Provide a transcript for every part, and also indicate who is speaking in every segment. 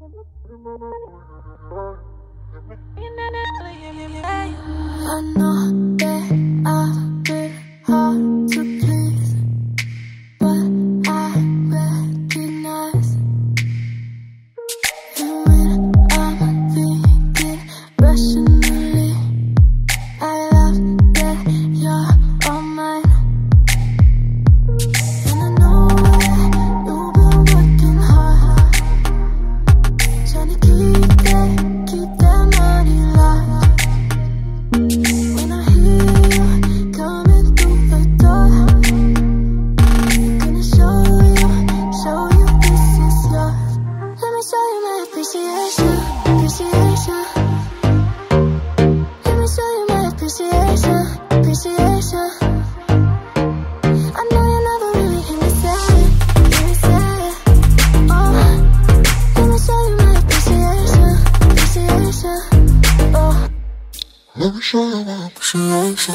Speaker 1: Thank you. appreciation, appreciation. I know you never really let me oh,
Speaker 2: show you my appreciation,
Speaker 1: appreciation. Oh, let show you appreciation.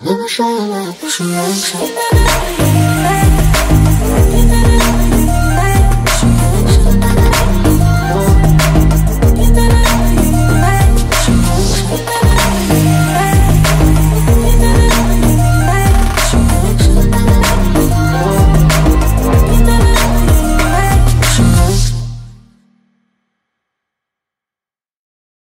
Speaker 2: Maşallah, maşallah.